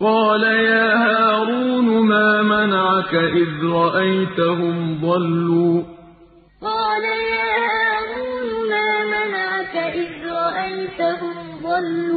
قَالَ يَا هَارُونُ مَا مَنَعَكَ إِذْ رَأَيْتَهُمْ ضَلُّوا؟ قَالَ يَا هَارُونُ مَا مَنَعَكَ إِذْ رَأَيْتَهُمْ ضَلُّوا؟